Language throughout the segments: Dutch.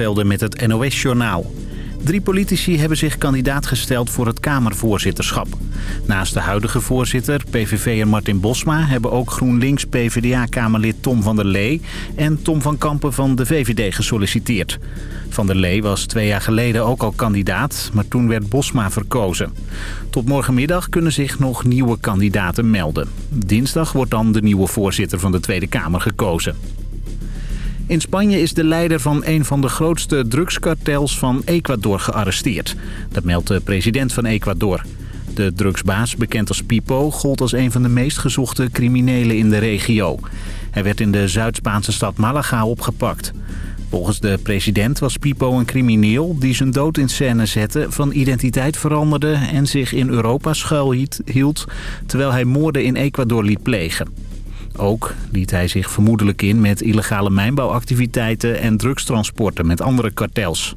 Velden met het NOS-journaal. Drie politici hebben zich kandidaat gesteld voor het Kamervoorzitterschap. Naast de huidige voorzitter, PVV'er Martin Bosma... hebben ook GroenLinks-PVDA-Kamerlid Tom van der Lee... en Tom van Kampen van de VVD gesolliciteerd. Van der Lee was twee jaar geleden ook al kandidaat... maar toen werd Bosma verkozen. Tot morgenmiddag kunnen zich nog nieuwe kandidaten melden. Dinsdag wordt dan de nieuwe voorzitter van de Tweede Kamer gekozen. In Spanje is de leider van een van de grootste drugskartels van Ecuador gearresteerd. Dat meldt de president van Ecuador. De drugsbaas, bekend als Pipo, gold als een van de meest gezochte criminelen in de regio. Hij werd in de Zuid-Spaanse stad Malaga opgepakt. Volgens de president was Pipo een crimineel die zijn dood in scène zette, van identiteit veranderde en zich in Europa schuilhield, terwijl hij moorden in Ecuador liet plegen. Ook liet hij zich vermoedelijk in met illegale mijnbouwactiviteiten en drugstransporten met andere kartels.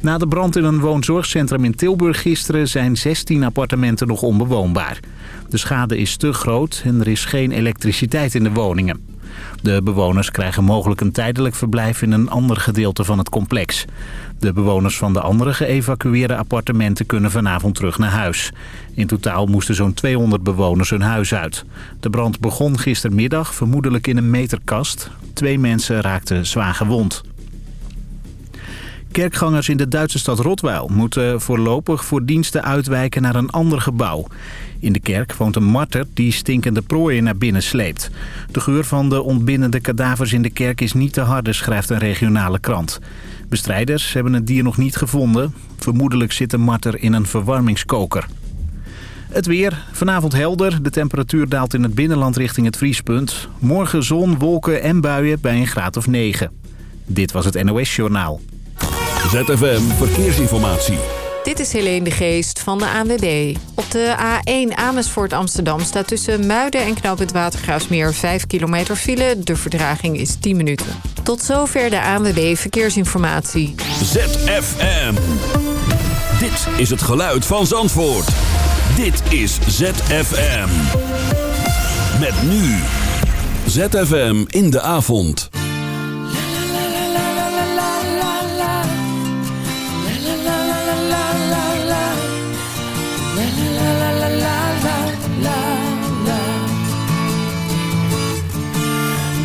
Na de brand in een woonzorgcentrum in Tilburg gisteren zijn 16 appartementen nog onbewoonbaar. De schade is te groot en er is geen elektriciteit in de woningen. De bewoners krijgen mogelijk een tijdelijk verblijf in een ander gedeelte van het complex. De bewoners van de andere geëvacueerde appartementen kunnen vanavond terug naar huis. In totaal moesten zo'n 200 bewoners hun huis uit. De brand begon gistermiddag, vermoedelijk in een meterkast. Twee mensen raakten zwaar gewond. Kerkgangers in de Duitse stad Rotweil moeten voorlopig voor diensten uitwijken naar een ander gebouw. In de kerk woont een marter die stinkende prooien naar binnen sleept. De geur van de ontbindende kadavers in de kerk is niet te harde, schrijft een regionale krant. Bestrijders hebben het dier nog niet gevonden. Vermoedelijk zit de marter in een verwarmingskoker. Het weer. Vanavond helder. De temperatuur daalt in het binnenland richting het vriespunt. Morgen zon, wolken en buien bij een graad of 9. Dit was het NOS Journaal. ZFM Verkeersinformatie. Dit is Helene de Geest van de ANWB. Op de A1 Amersfoort Amsterdam staat tussen Muiden en Knooppunt Watergraafsmeer 5 kilometer file. De verdraging is 10 minuten. Tot zover de ANWB Verkeersinformatie. ZFM. Dit is het geluid van Zandvoort. Dit is ZFM. Met nu. ZFM in de avond.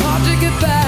hard to get by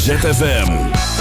ZFM.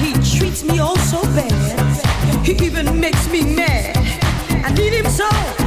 He treats me so bad. He even makes me mad. I need him so.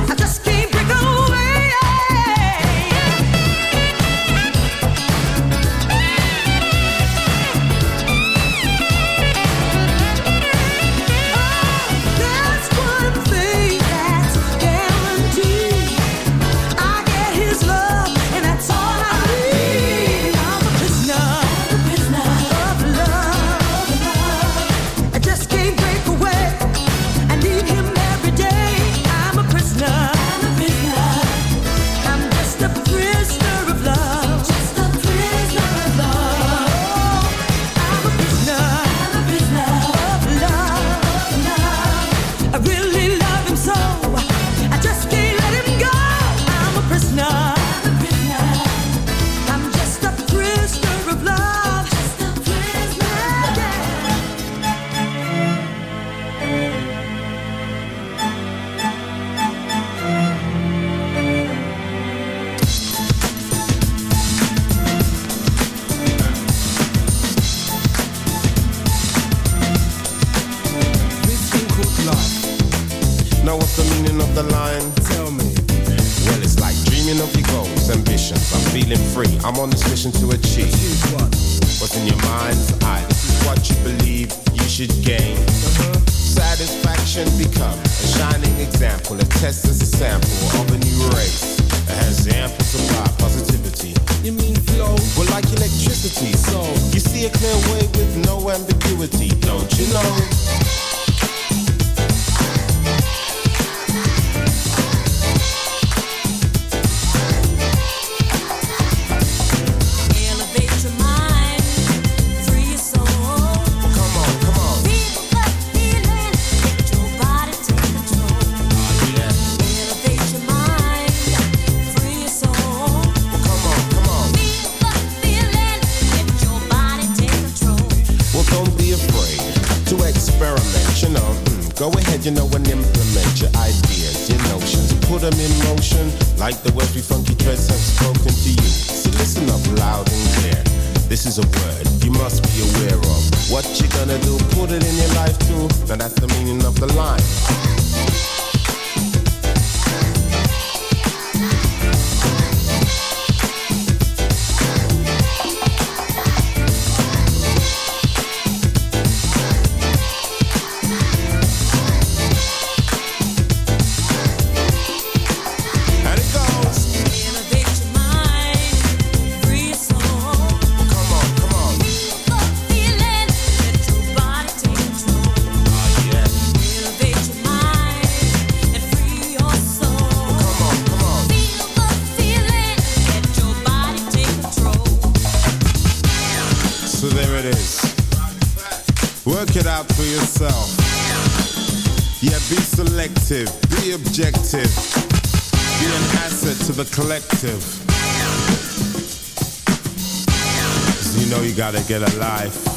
Get a life.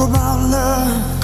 talk about love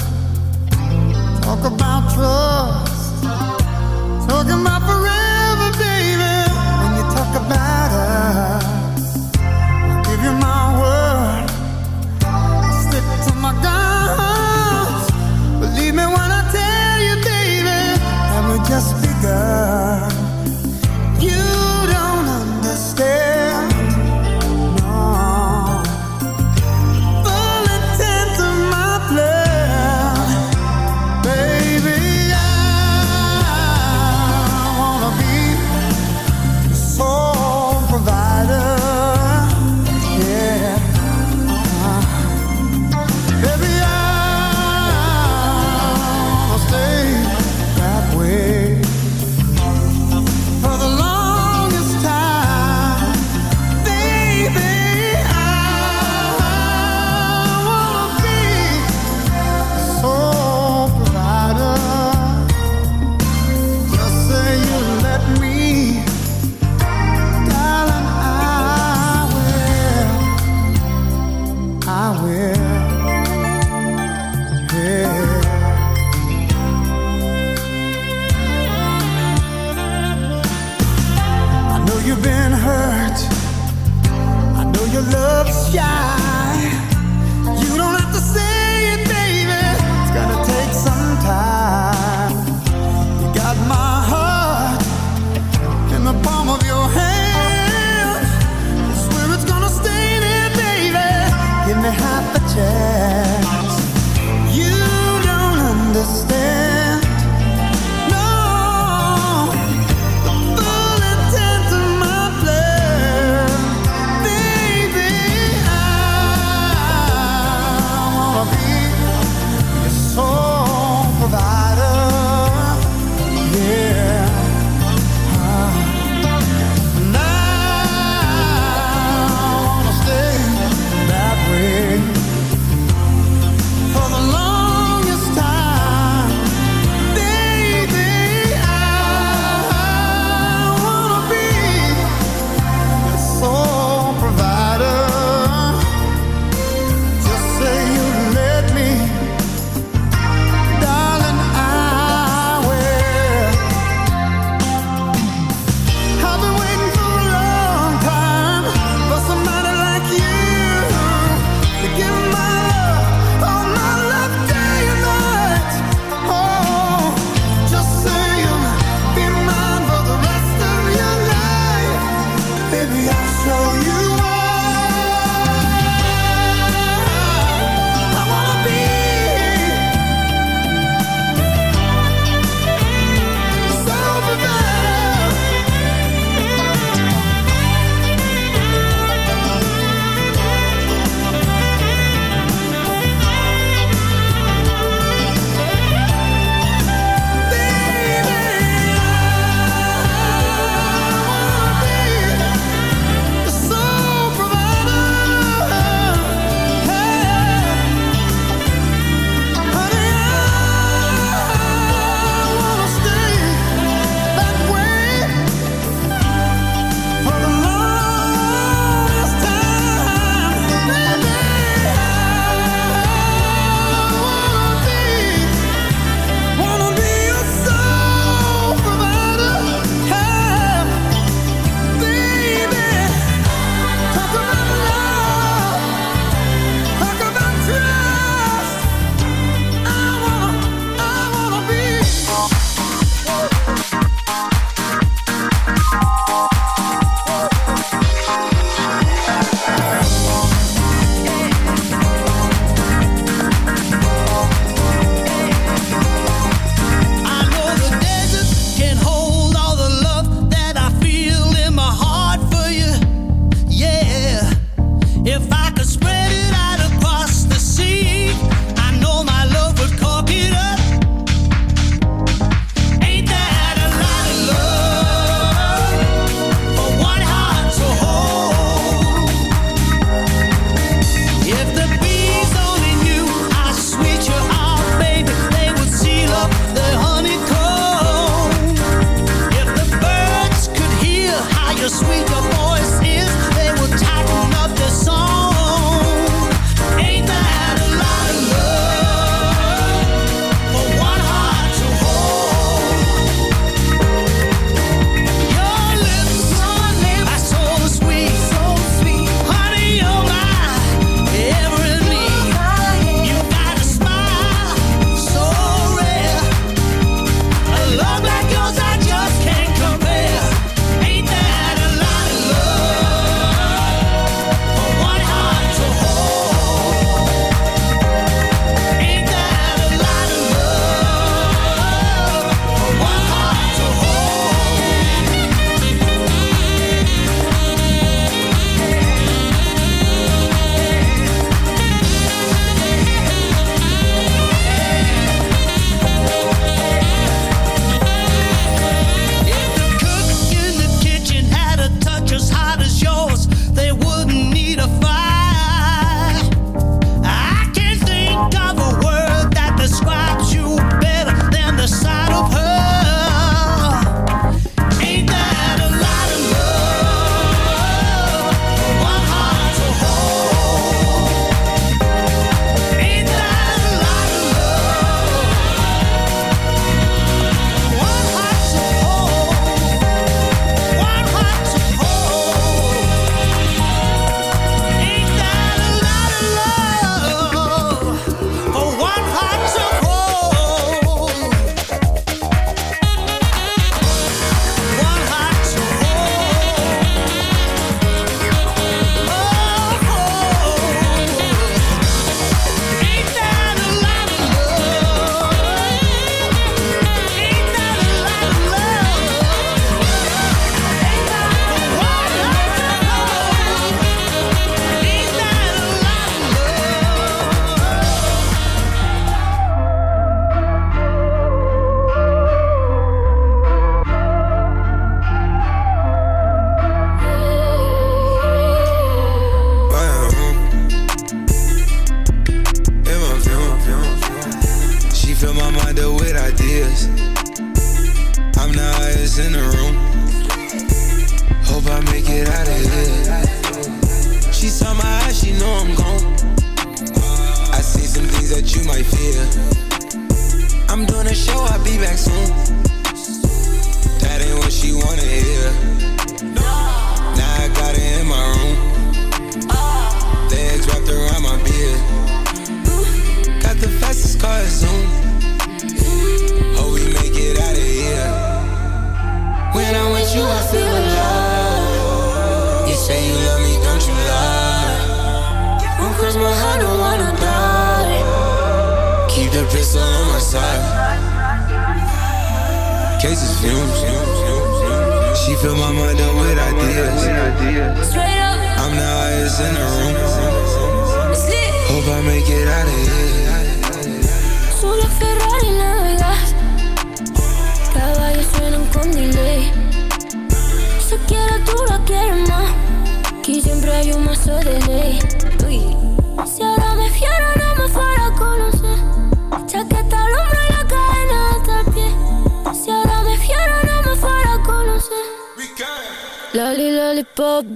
half a chance.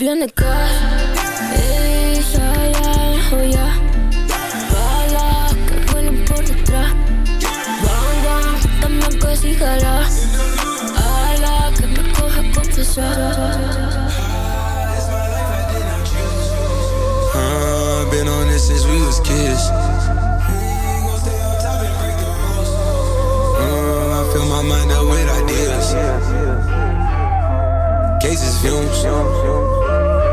bien de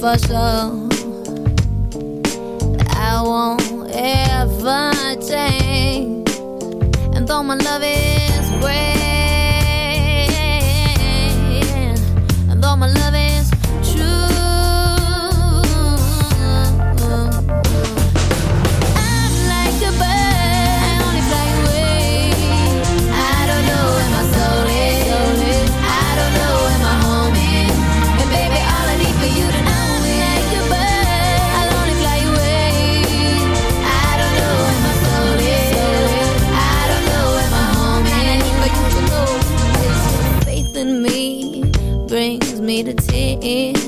for sure. I won't ever change. And though my love is in.